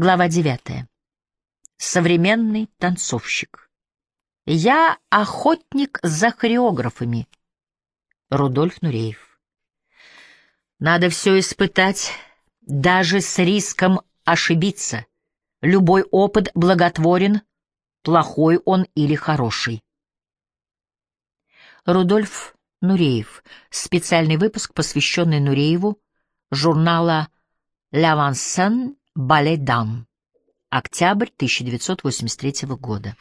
Глава 9. Современный танцовщик. Я охотник за хореографами. Рудольф Нуреев. Надо все испытать, даже с риском ошибиться. Любой опыт благотворен, плохой он или хороший. Рудольф Нуреев. Специальный выпуск, посвященный Нурееву, журнала «L'Avancen Балет Дам. Октябрь 1983 года.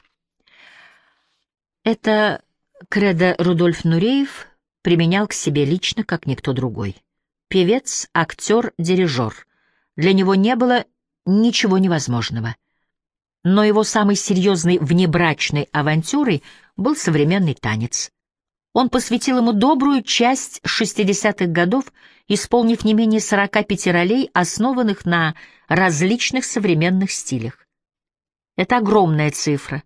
Это кредо Рудольф Нуреев применял к себе лично, как никто другой. Певец, актер, дирижер. Для него не было ничего невозможного. Но его самой серьезной внебрачной авантюрой был современный танец. Он посвятил ему добрую часть 60-х годов, исполнив не менее 45 ролей, основанных на различных современных стилях. Это огромная цифра.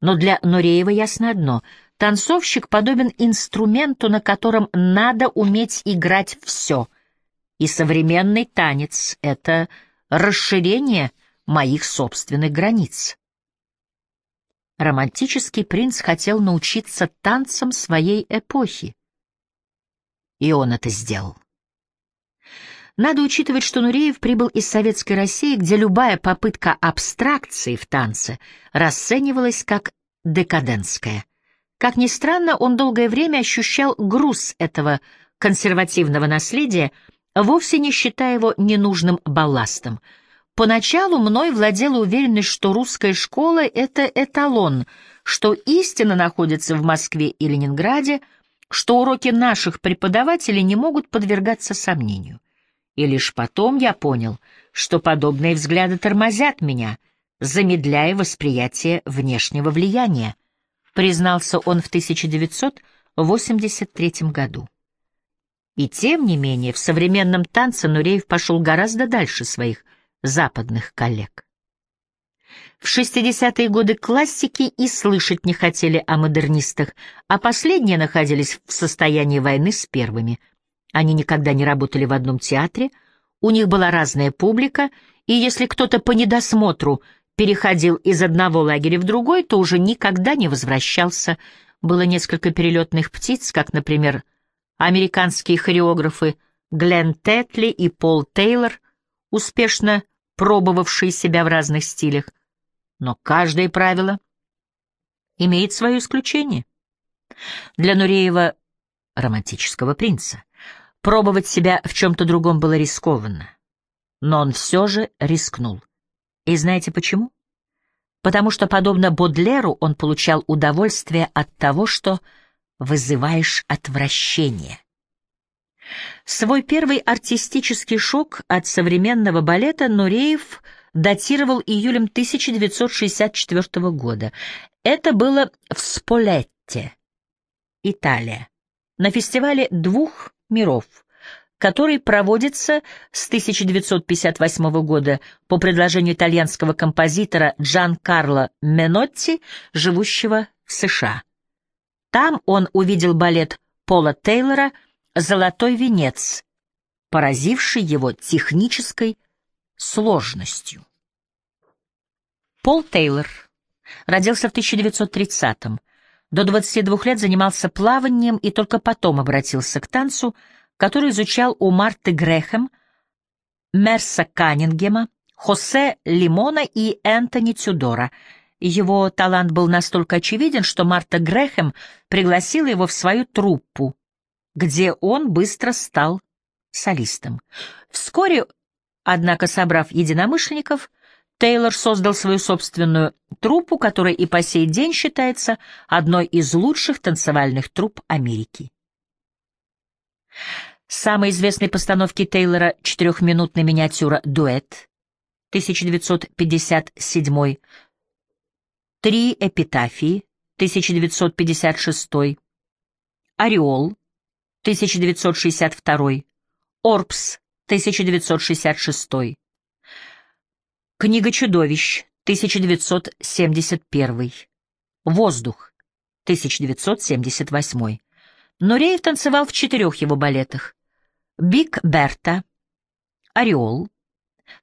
Но для Нуреева ясно одно — танцовщик подобен инструменту, на котором надо уметь играть все. И современный танец — это расширение моих собственных границ. Романтический принц хотел научиться танцам своей эпохи. И он это сделал. Надо учитывать, что Нуреев прибыл из Советской России, где любая попытка абстракции в танце расценивалась как декадентская. Как ни странно, он долгое время ощущал груз этого консервативного наследия, вовсе не считая его ненужным балластом — Поначалу мной владела уверенность, что русская школа — это эталон, что истина находится в Москве и Ленинграде, что уроки наших преподавателей не могут подвергаться сомнению. И лишь потом я понял, что подобные взгляды тормозят меня, замедляя восприятие внешнего влияния, признался он в 1983 году. И тем не менее, в современном танце Нуреев пошел гораздо дальше своих западных коллег. В 60-е годы классики и слышать не хотели о модернистах, а последние находились в состоянии войны с первыми. Они никогда не работали в одном театре, у них была разная публика, и если кто-то по недосмотру переходил из одного лагеря в другой, то уже никогда не возвращался. Было несколько перелетных птиц, как, например, американские хореографы Глен Тетли и Пол Тейлор, успешно пробовавшие себя в разных стилях. Но каждое правило имеет свое исключение. Для Нуреева, романтического принца, пробовать себя в чем-то другом было рискованно. Но он все же рискнул. И знаете почему? Потому что, подобно Бодлеру, он получал удовольствие от того, что вызываешь отвращение. Свой первый артистический шок от современного балета Нуреев датировал июлем 1964 года. Это было в Сполетте, Италия, на фестивале двух миров, который проводится с 1958 года по предложению итальянского композитора Джан Карло Менотти, живущего в США. Там он увидел балет Пола Тейлора — «Золотой венец», поразивший его технической сложностью. Пол Тейлор родился в 1930-м. До 22 лет занимался плаванием и только потом обратился к танцу, который изучал у Марты Грэхэм, Мерса Каннингема, Хосе Лимона и Энтони Тюдора. Его талант был настолько очевиден, что Марта Грэхэм пригласила его в свою труппу, где он быстро стал солистом. Вскоре, однако, собрав единомышленников, Тейлор создал свою собственную труппу, которая и по сей день считается одной из лучших танцевальных трупп Америки. Самой известной постановки Тейлора четырехминутная миниатюра «Дуэт» 1957, «Три эпитафии» 1956, «Ореол» 1962, Орбс, 1966, Книга чудовищ, 1971, Воздух, 1978. Нуреев танцевал в четырех его балетах. Биг Берта, Ореол,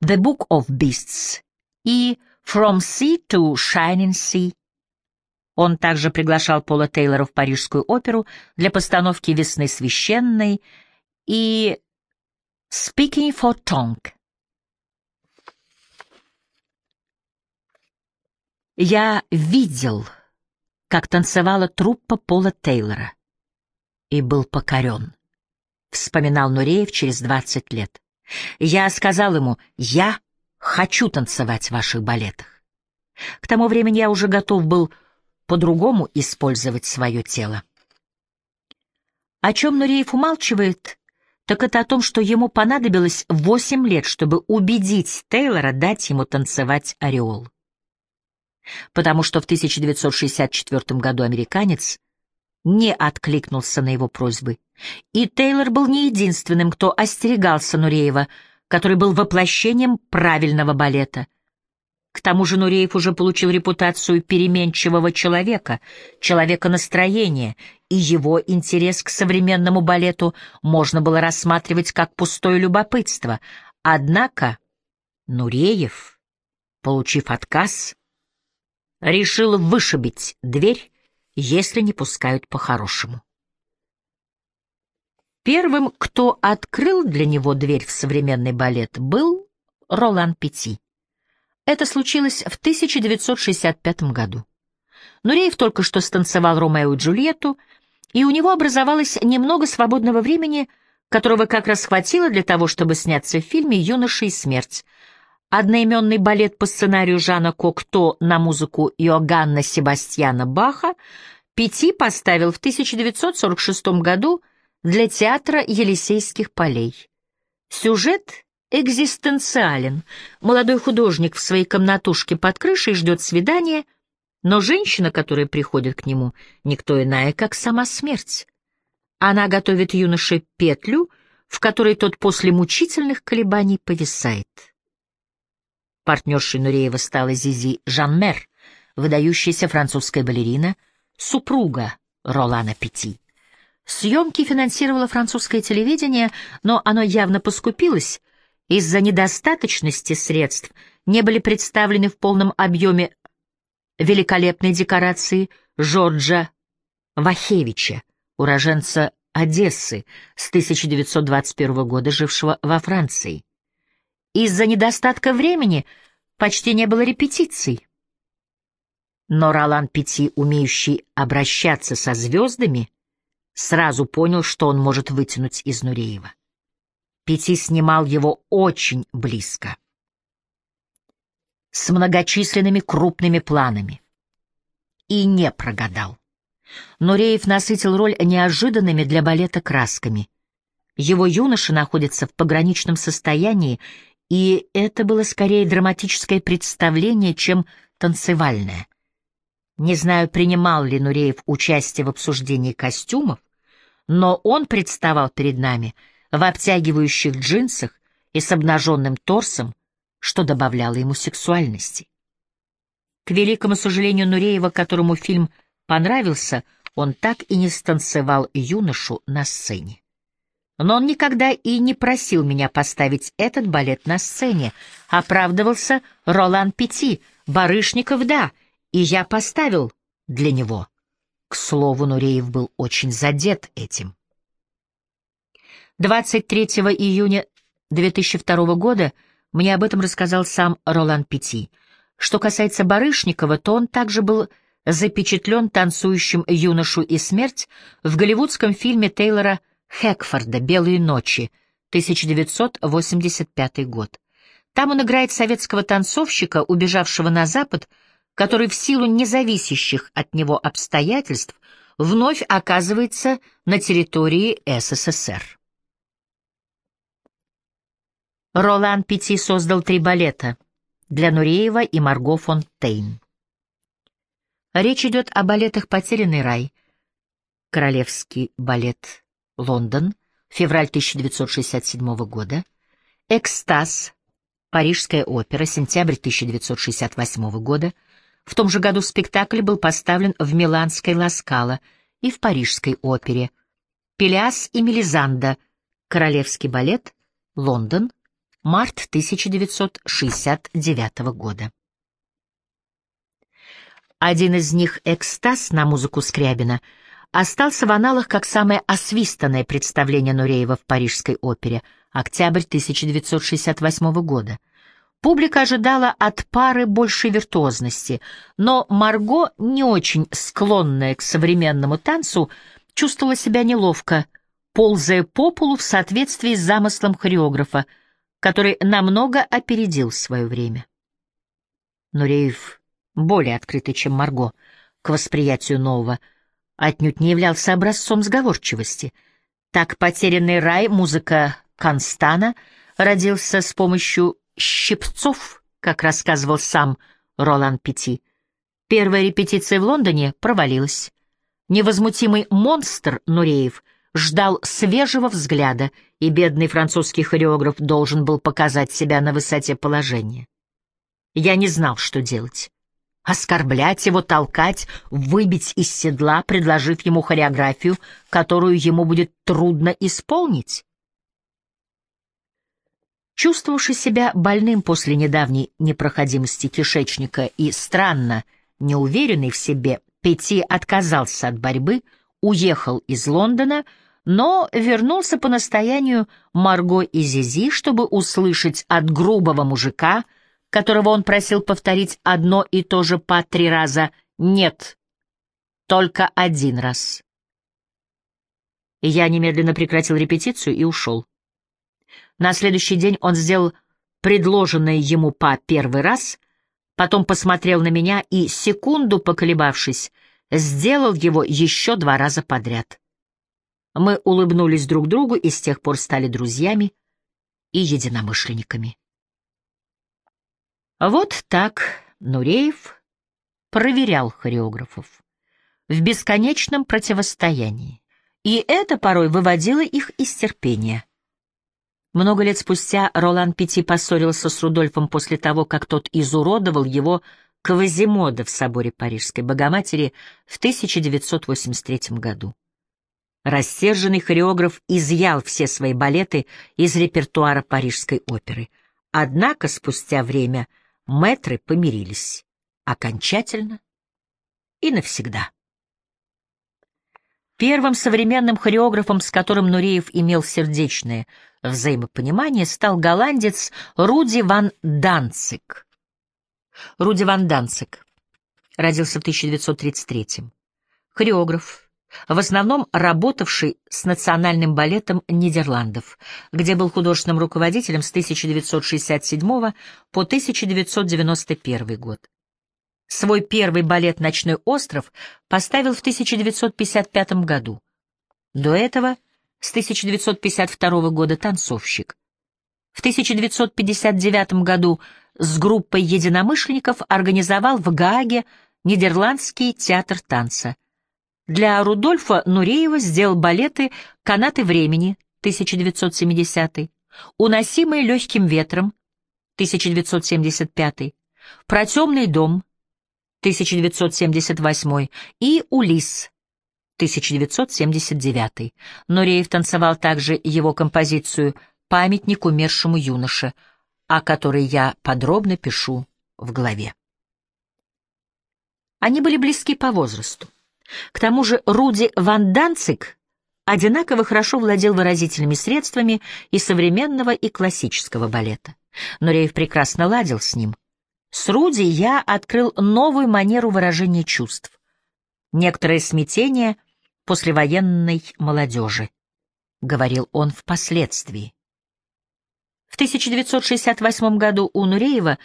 The Book of Beasts, и «From Sea to Shining Sea». Он также приглашал Пола Тейлора в Парижскую оперу для постановки «Весны священной» и «Speaking for Tongue». Я видел, как танцевала труппа Пола Тейлора, и был покорен, — вспоминал Нуреев через двадцать лет. Я сказал ему, я хочу танцевать в ваших балетах. К тому времени я уже готов был по-другому использовать свое тело. О чем Нуреев умалчивает, так это о том, что ему понадобилось восемь лет, чтобы убедить Тейлора дать ему танцевать ореол. Потому что в 1964 году американец не откликнулся на его просьбы, и Тейлор был не единственным, кто остерегался Нуреева, который был воплощением правильного балета — к тому же Нуреев уже получил репутацию переменчивого человека, человека настроения, и его интерес к современному балету можно было рассматривать как пустое любопытство. Однако Нуреев, получив отказ, решил вышибить дверь, если не пускают по-хорошему. Первым, кто открыл для него дверь в современный балет, был Ролан Петти. Это случилось в 1965 году. Нуреев только что станцевал Ромео и Джульетту, и у него образовалось немного свободного времени, которого как раз хватило для того, чтобы сняться в фильме «Юноша и смерть». Одноименный балет по сценарию Жана Кокто на музыку Иоганна Себастьяна Баха Пяти поставил в 1946 году для театра Елисейских полей. Сюжет экзистенциален. Молодой художник в своей комнатушке под крышей ждет свидания, но женщина, которая приходит к нему, никто иная, как сама смерть. Она готовит юноше петлю, в которой тот после мучительных колебаний повисает. Партнершей Нуреева стала Зизи Жанмер, выдающаяся французская балерина, супруга Ролана Пяти. Съемки финансировало французское телевидение, но оно явно поскупилось, из-за недостаточности средств не были представлены в полном объеме великолепные декорации Жорджа Вахевича, уроженца Одессы, с 1921 года жившего во Франции. Из-за недостатка времени почти не было репетиций. Но Ролан Пяти, умеющий обращаться со звездами, сразу понял, что он может вытянуть из Нуреева. Пяти снимал его очень близко, с многочисленными крупными планами. И не прогадал. Нуреев насытил роль неожиданными для балета красками. Его юноша находится в пограничном состоянии, и это было скорее драматическое представление, чем танцевальное. Не знаю, принимал ли Нуреев участие в обсуждении костюмов, но он представал перед нами — в обтягивающих джинсах и с обнаженным торсом, что добавляло ему сексуальности. К великому сожалению Нуреева, которому фильм понравился, он так и не станцевал юношу на сцене. Но он никогда и не просил меня поставить этот балет на сцене. Оправдывался Ролан Пяти, Барышников, да, и я поставил для него. К слову, Нуреев был очень задет этим. 23 июня 2002 года мне об этом рассказал сам Ролан Пяти. Что касается Барышникова, то он также был запечатлен танцующим юношу и смерть в голливудском фильме Тейлора Хэкфорда «Белые ночи», 1985 год. Там он играет советского танцовщика, убежавшего на Запад, который в силу независящих от него обстоятельств вновь оказывается на территории СССР. Ролан Пяти создал три балета для Нуреева и Марго Фонтейн. Речь идет о балетах «Потерянный рай», Королевский балет «Лондон», февраль 1967 года, «Экстаз», Парижская опера, сентябрь 1968 года. В том же году спектакль был поставлен в Миланской Ласкало и в Парижской опере. «Пелиас и Мелизанда», Королевский балет, Лондон, март 1969 года. Один из них, «Экстаз» на музыку Скрябина, остался в аналах как самое освистанное представление Нуреева в Парижской опере, октябрь 1968 года. Публика ожидала от пары большей виртуозности, но Марго, не очень склонная к современному танцу, чувствовала себя неловко, ползая по полу в соответствии с замыслом хореографа, который намного опередил свое время. Нуреев более открытый, чем Марго, к восприятию нового, отнюдь не являлся образцом сговорчивости. Так «Потерянный рай» музыка Констана родился с помощью щипцов, как рассказывал сам Ролан Пяти. Первая репетиция в Лондоне провалилась. Невозмутимый монстр Нуреев ждал свежего взгляда, и бедный французский хореограф должен был показать себя на высоте положения. Я не знал, что делать. Оскорблять его, толкать, выбить из седла, предложив ему хореографию, которую ему будет трудно исполнить. Чувствовавший себя больным после недавней непроходимости кишечника и странно неуверенный в себе, Пети отказался от борьбы, уехал из Лондона, но вернулся по настоянию Марго и Зизи, чтобы услышать от грубого мужика — которого он просил повторить одно и то же по три раза. Нет, только один раз. Я немедленно прекратил репетицию и ушел. На следующий день он сделал предложенное ему по первый раз, потом посмотрел на меня и, секунду поколебавшись, сделал его еще два раза подряд. Мы улыбнулись друг другу и с тех пор стали друзьями и единомышленниками. Вот так Нуреев проверял хореографов в бесконечном противостоянии, и это порой выводило их из терпения. Много лет спустя Ролан Пяти поссорился с Рудольфом после того, как тот изуродовал его Квазимода в соборе Парижской Богоматери в 1983 году. Рассерженный хореограф изъял все свои балеты из репертуара Парижской оперы. Однако спустя время — мэтры помирились окончательно и навсегда. Первым современным хореографом, с которым Нуреев имел сердечное взаимопонимание, стал голландец Руди ван Данцик. Руди ван Данцик родился в 1933 -м. Хореограф, в основном работавший с национальным балетом Нидерландов, где был художественным руководителем с 1967 по 1991 год. Свой первый балет «Ночной остров» поставил в 1955 году. До этого, с 1952 года, танцовщик. В 1959 году с группой единомышленников организовал в Гааге Нидерландский театр танца. Для Рудольфа Нуреева сделал балеты «Канаты времени» 1970, «Уносимые легким ветром» 1975, «Протемный дом» 1978 и «Улис» 1979. Нуреев танцевал также его композицию «Памятник умершему юноше», о которой я подробно пишу в главе. Они были близки по возрасту. К тому же Руди Ван Данцик одинаково хорошо владел выразительными средствами и современного, и классического балета. Но Рейв прекрасно ладил с ним. С Руди я открыл новую манеру выражения чувств. Некоторое смятение послевоенной молодежи, — говорил он впоследствии. В 1968 году у Нуреева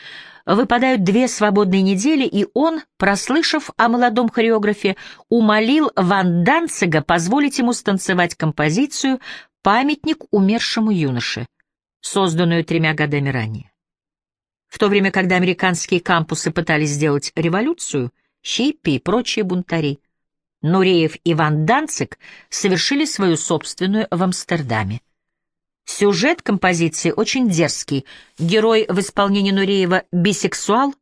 выпадают две свободные недели, и он, прослышав о молодом хореографе, умолил Ван Данцига позволить ему станцевать композицию «Памятник умершему юноше», созданную тремя годами ранее. В то время, когда американские кампусы пытались сделать революцию, хиппи и прочие бунтари, Нуреев и Ван Данциг совершили свою собственную в Амстердаме. Сюжет композиции очень дерзкий. Герой в исполнении Нуреева бисексуал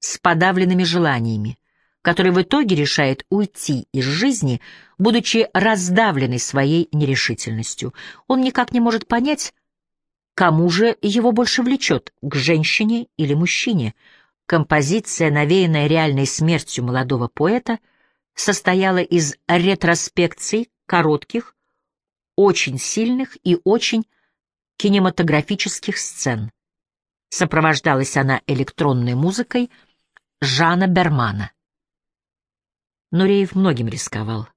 с подавленными желаниями, который в итоге решает уйти из жизни, будучи раздавленный своей нерешительностью. Он никак не может понять, кому же его больше влечет, к женщине или мужчине. Композиция, навеянная реальной смертью молодого поэта, состояла из ретроспекций, коротких, очень сильных и очень кинематографических сцен. Сопровождалась она электронной музыкой Жана Бермана. Нуреев многим рисковал,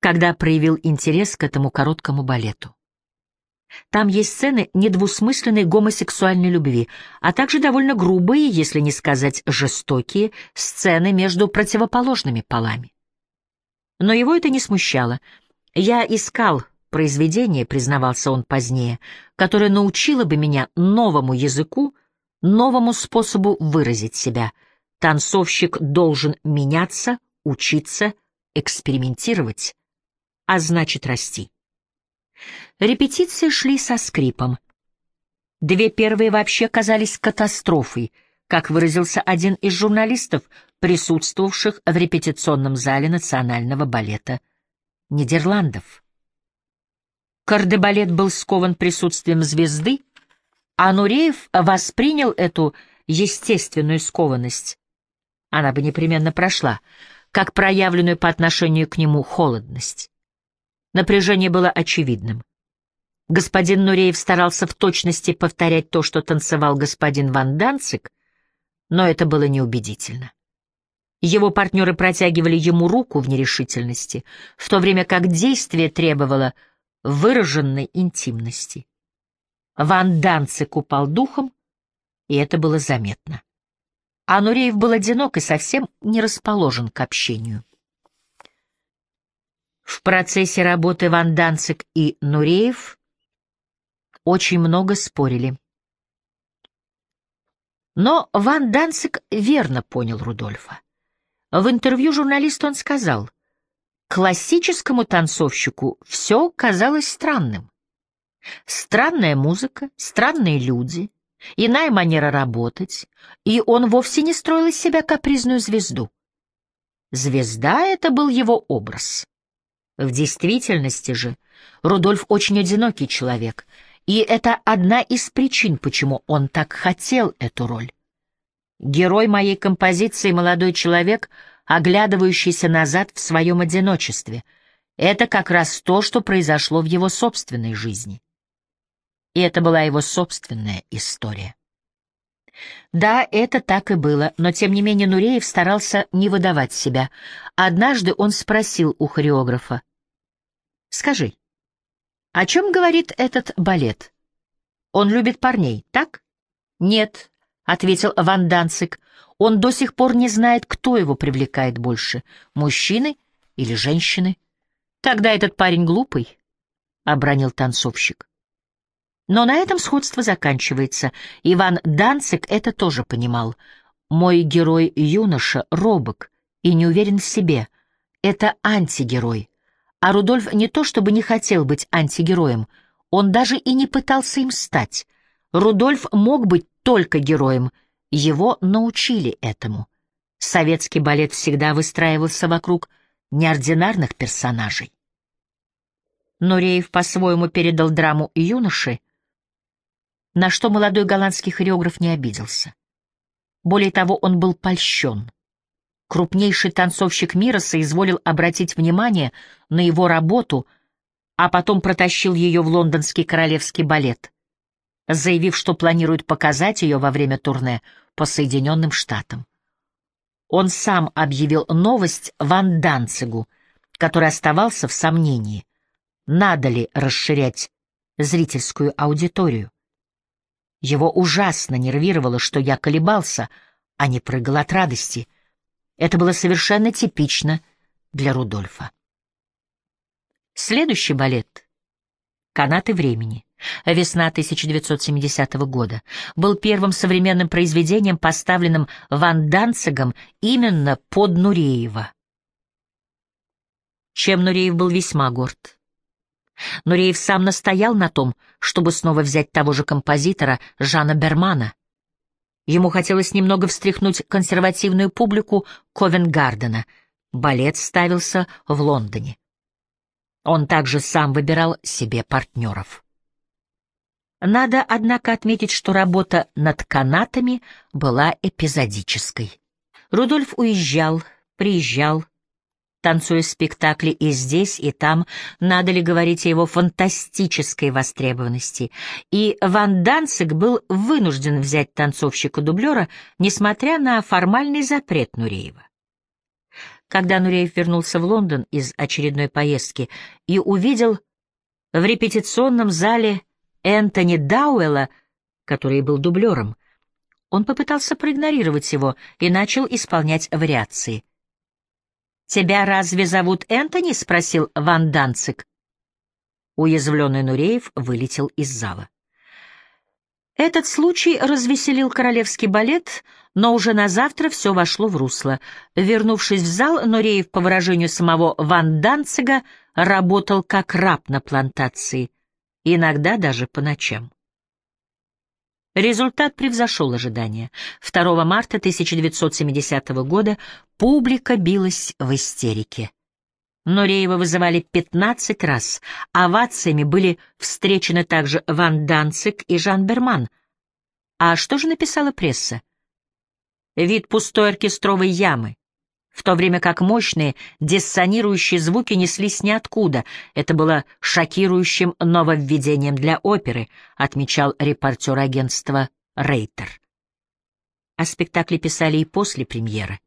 когда проявил интерес к этому короткому балету. Там есть сцены недвусмысленной гомосексуальной любви, а также довольно грубые, если не сказать жестокие, сцены между противоположными полами. Но его это не смущало. Я искал произведение, признавался он позднее, которое научило бы меня новому языку, новому способу выразить себя. Танцовщик должен меняться, учиться, экспериментировать, а значит расти. Репетиции шли со скрипом. Две первые вообще казались катастрофой, как выразился один из журналистов, присутствовавших в репетиционном зале национального балета Нидерландов. Кардебалет был скован присутствием звезды, а Нуреев воспринял эту естественную скованность. Она бы непременно прошла, как проявленную по отношению к нему холодность. Напряжение было очевидным. Господин Нуреев старался в точности повторять то, что танцевал господин Ван Данцик, но это было неубедительно. Его партнеры протягивали ему руку в нерешительности, в то время как действие требовало выраженной интимности. Ван Данцик упал духом, и это было заметно. А Нуреев был одинок и совсем не расположен к общению. В процессе работы Ван Данцик и Нуреев очень много спорили. Но Ван Данцик верно понял Рудольфа. В интервью журналисту он сказал, классическому танцовщику все казалось странным. Странная музыка, странные люди, иная манера работать, и он вовсе не строил из себя капризную звезду. Звезда — это был его образ. В действительности же Рудольф очень одинокий человек, и это одна из причин, почему он так хотел эту роль. Герой моей композиции — молодой человек, оглядывающийся назад в своем одиночестве. Это как раз то, что произошло в его собственной жизни. И это была его собственная история. Да, это так и было, но тем не менее Нуреев старался не выдавать себя. Однажды он спросил у хореографа, «Скажи, о чем говорит этот балет? Он любит парней, так?» «Нет», — ответил Ван Данцик, — «он до сих пор не знает, кто его привлекает больше, мужчины или женщины». «Тогда этот парень глупый», — обронил танцовщик. Но на этом сходство заканчивается. Иван Данцик это тоже понимал. Мой герой-юноша робок и не уверен в себе. Это антигерой. А Рудольф не то чтобы не хотел быть антигероем, он даже и не пытался им стать. Рудольф мог быть только героем, его научили этому. Советский балет всегда выстраивался вокруг неординарных персонажей. Нуреев по-своему передал драму юноши, на что молодой голландский хореограф не обиделся. Более того, он был польщен. Крупнейший танцовщик мира соизволил обратить внимание на его работу, а потом протащил ее в лондонский королевский балет, заявив, что планирует показать ее во время турне по Соединенным Штатам. Он сам объявил новость Ван Данцигу, который оставался в сомнении, надо ли расширять зрительскую аудиторию. Его ужасно нервировало, что я колебался, а не прыгал от радости. Это было совершенно типично для Рудольфа. Следующий балет «Канаты времени» весна 1970 года, был первым современным произведением, поставленным Ван Данцигом именно под Нуреева. Чем Нуреев был весьма горд. Нуреев сам настоял на том, чтобы снова взять того же композитора Жана Бермана. Ему хотелось немного встряхнуть консервативную публику Ковенгардена. Балет ставился в Лондоне. Он также сам выбирал себе партнеров. Надо, однако, отметить, что работа над канатами была эпизодической. Рудольф уезжал, приезжал, танцуя спектакли и здесь, и там, надо ли говорить о его фантастической востребованности, и Ван Данцик был вынужден взять танцовщика-дублера, несмотря на формальный запрет Нуреева. Когда Нуреев вернулся в Лондон из очередной поездки и увидел в репетиционном зале Энтони Дауэлла, который был дублером, он попытался проигнорировать его и начал исполнять вариации — «Тебя разве зовут Энтони?» — спросил Ван Данцик. Уязвленный Нуреев вылетел из зала. Этот случай развеселил королевский балет, но уже на завтра все вошло в русло. Вернувшись в зал, Нуреев, по выражению самого Ван Данцига, работал как раб на плантации, иногда даже по ночам. Результат превзошел ожидания. 2 марта 1970 года публика билась в истерике. Нуреева вызывали 15 раз, овациями были встречены также Ван Данцик и Жан Берман. А что же написала пресса? Вид пустой оркестровой ямы, в то время как мощные диссонирующие звуки неслись ниоткуда. Это было шокирующим нововведением для оперы, отмечал репортер агентства Рейтер. О спектакле писали и после премьеры.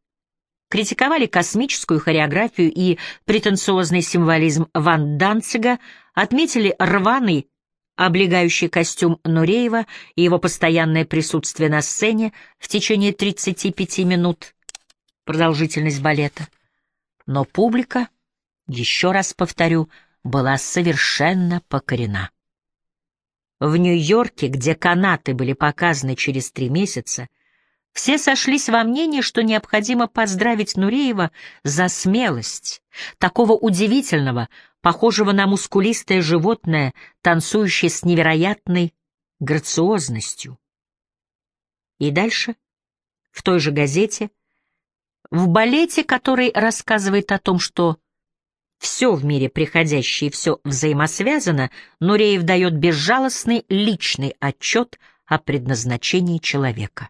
Критиковали космическую хореографию и претенциозный символизм Ван Данцига, отметили рваный облегающий костюм Нуреева и его постоянное присутствие на сцене в течение 35 минут — продолжительность балета. Но публика, еще раз повторю, была совершенно покорена. В Нью-Йорке, где канаты были показаны через три месяца, все сошлись во мнении, что необходимо поздравить Нуреева за смелость, такого удивительного, похожего на мускулистое животное, танцующее с невероятной грациозностью. И дальше, в той же газете, в балете, который рассказывает о том, что все в мире приходящее и все взаимосвязано, Нуреев дает безжалостный личный отчет о предназначении человека.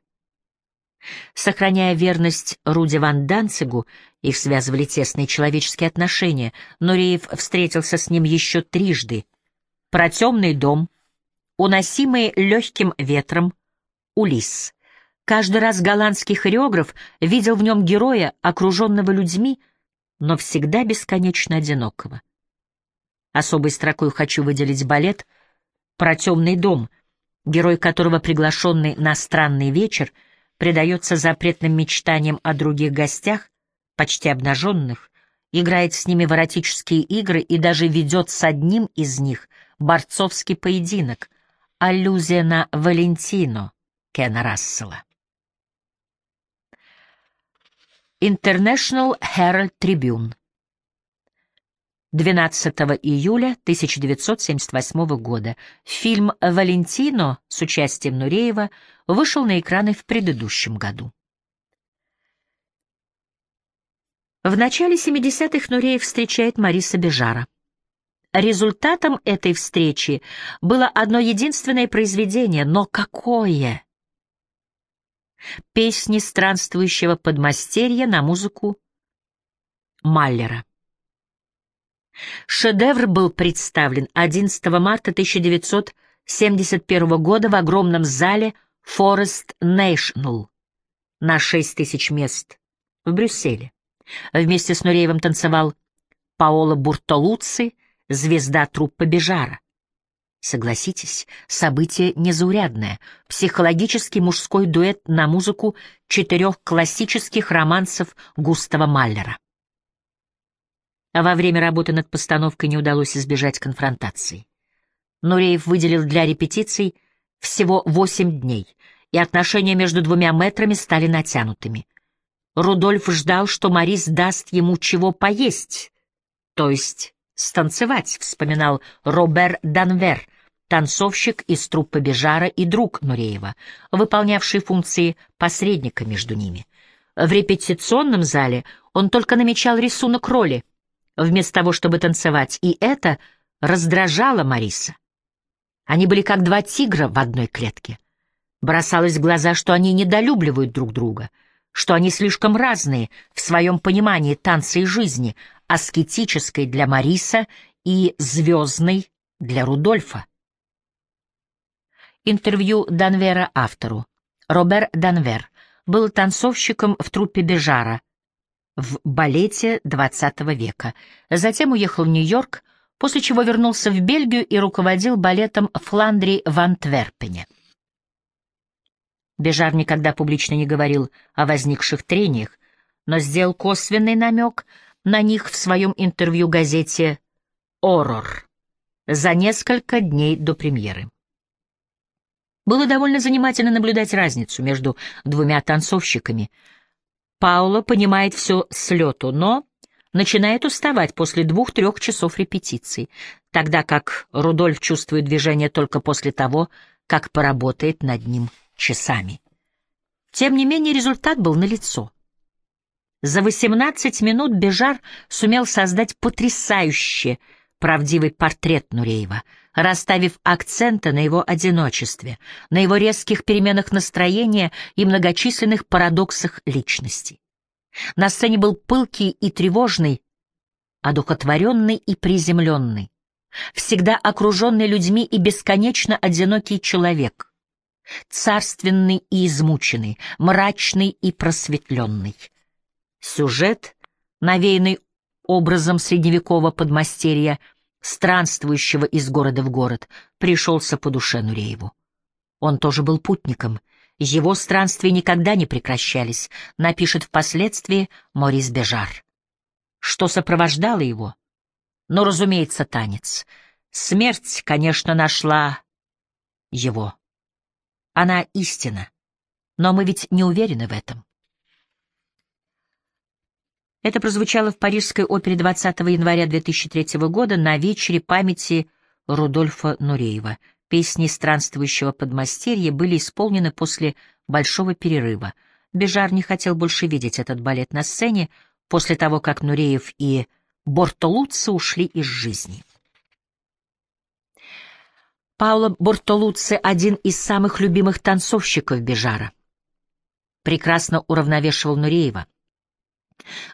Сохраняя верность Руди Ван Данцигу, их связывали тесные человеческие отношения, Нуреев встретился с ним еще трижды. Про темный дом, уносимый легким ветром, Улис. Каждый раз голландский хореограф видел в нем героя, окруженного людьми, но всегда бесконечно одинокого. Особой строкой хочу выделить балет про темный дом, герой которого, приглашенный на странный вечер, предается запретным мечтаниям о других гостях, почти обнаженных, играет с ними в эротические игры и даже ведет с одним из них борцовский поединок, аллюзия на Валентино Кена Рассела. International Herald Tribune. 12 июля 1978 года фильм «Валентино» с участием Нуреева вышел на экраны в предыдущем году. В начале 70-х Нуреев встречает Мариса Бежара. Результатом этой встречи было одно единственное произведение, но какое? Песни странствующего подмастерья на музыку Маллера. Шедевр был представлен 11 марта 1971 года в огромном зале Forest National на 6 тысяч мест в Брюсселе. Вместе с Нуреевым танцевал Паоло Буртолуци, звезда труппы Бежара. Согласитесь, событие незаурядное, психологический мужской дуэт на музыку четырех классических романсов Густава Маллера. Во время работы над постановкой не удалось избежать конфронтации. Нуреев выделил для репетиций всего восемь дней, и отношения между двумя метрами стали натянутыми. Рудольф ждал, что Марис даст ему чего поесть, то есть станцевать, вспоминал Робер Данвер, танцовщик из труппы Бежара и друг Нуреева, выполнявший функции посредника между ними. В репетиционном зале он только намечал рисунок роли, вместо того, чтобы танцевать, и это раздражало Мариса. Они были как два тигра в одной клетке. Бросалось в глаза, что они недолюбливают друг друга, что они слишком разные в своем понимании танца и жизни, аскетической для Мариса и звездной для Рудольфа. Интервью Данвера автору. Робер Данвер был танцовщиком в труппе Бежара в балете XX века. Затем уехал в Нью-Йорк, после чего вернулся в Бельгию и руководил балетом Фландрии в Антверпене. Бежар никогда публично не говорил о возникших трениях, но сделал косвенный намек на них в своем интервью газете «Орор» за несколько дней до премьеры. Было довольно занимательно наблюдать разницу между двумя танцовщиками. Пауло понимает все с лету, но начинает уставать после двух-трех часов репетиций, тогда как Рудольф чувствует движение только после того, как поработает над ним часами. Тем не менее результат был налицо. За 18 минут Бежар сумел создать потрясающе правдивый портрет Нуреева, расставив акценты на его одиночестве, на его резких переменах настроения и многочисленных парадоксах личности. На сцене был пылкий и тревожный, одухотворенный и приземленный, всегда окруженный людьми и бесконечно одинокий человек, царственный и измученный, мрачный и просветленный. Сюжет, навеянный образом средневекового подмастерья, странствующего из города в город, пришелся по душе Нурееву. Он тоже был путником, его странствия никогда не прекращались, напишет впоследствии Морис Бежар. Что сопровождало его? Ну, разумеется, танец. Смерть, конечно, нашла его. Она истина, но мы ведь не уверены в этом. Это прозвучало в Парижской опере 20 января 2003 года на вечере памяти Рудольфа Нуреева. Песни странствующего подмастерья были исполнены после большого перерыва. Бежар не хотел больше видеть этот балет на сцене после того, как Нуреев и Бортолуцци ушли из жизни. Пауло Бортолуцци — один из самых любимых танцовщиков Бежара. Прекрасно уравновешивал Нуреева —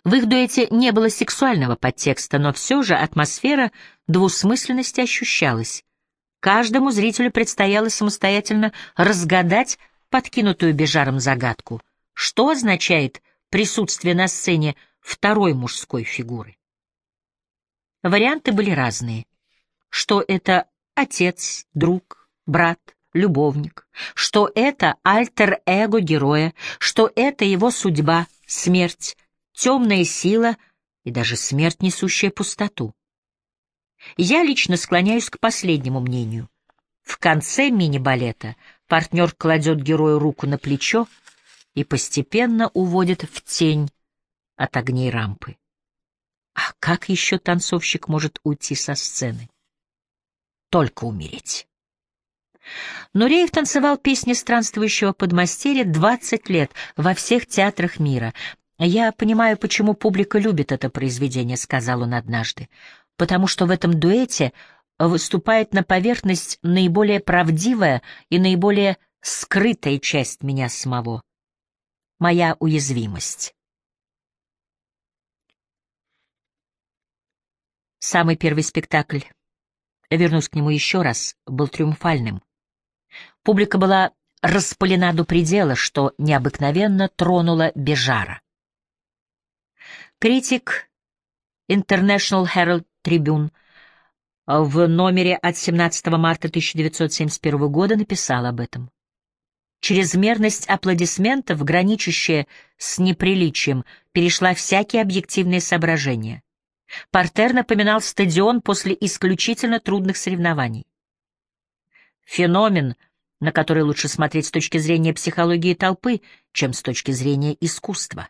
в их дуэте не было сексуального подтекста, но все же атмосфера двусмысленности ощущалась. Каждому зрителю предстояло самостоятельно разгадать подкинутую Бежаром загадку, что означает присутствие на сцене второй мужской фигуры. Варианты были разные. Что это отец, друг, брат, любовник, что это альтер-эго героя, что это его судьба, смерть, темная сила и даже смерть, несущая пустоту. Я лично склоняюсь к последнему мнению. В конце мини-балета партнер кладет герою руку на плечо и постепенно уводит в тень от огней рампы. А как еще танцовщик может уйти со сцены? Только умереть. Нуреев танцевал песни странствующего подмастерья 20 лет во всех театрах мира. «Я понимаю, почему публика любит это произведение», — сказал он однажды, «потому что в этом дуэте выступает на поверхность наиболее правдивая и наиболее скрытая часть меня самого, моя уязвимость». Самый первый спектакль, вернусь к нему еще раз, был триумфальным. Публика была распылена до предела, что необыкновенно тронуло Бежара. Критик International Herald Tribune в номере от 17 марта 1971 года написал об этом. Чрезмерность аплодисментов, граничащая с неприличием, перешла всякие объективные соображения. Портер напоминал стадион после исключительно трудных соревнований. Феномен, на который лучше смотреть с точки зрения психологии толпы, чем с точки зрения искусства.